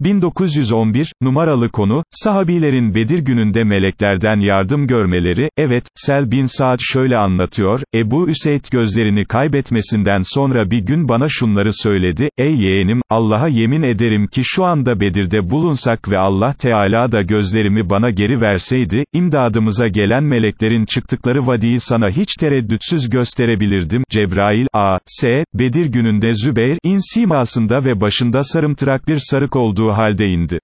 1911, numaralı konu, sahabilerin Bedir gününde meleklerden yardım görmeleri, evet, Sel bin Saad şöyle anlatıyor, Ebu Üseyd gözlerini kaybetmesinden sonra bir gün bana şunları söyledi, ey yeğenim, Allah'a yemin ederim ki şu anda Bedir'de bulunsak ve Allah Teala da gözlerimi bana geri verseydi, imdadımıza gelen meleklerin çıktıkları vadiyi sana hiç tereddütsüz gösterebilirdim, Cebrail, a. s. Bedir gününde Zübeyr, in simasında ve başında sarımtırak bir sarık olduğu halde indi.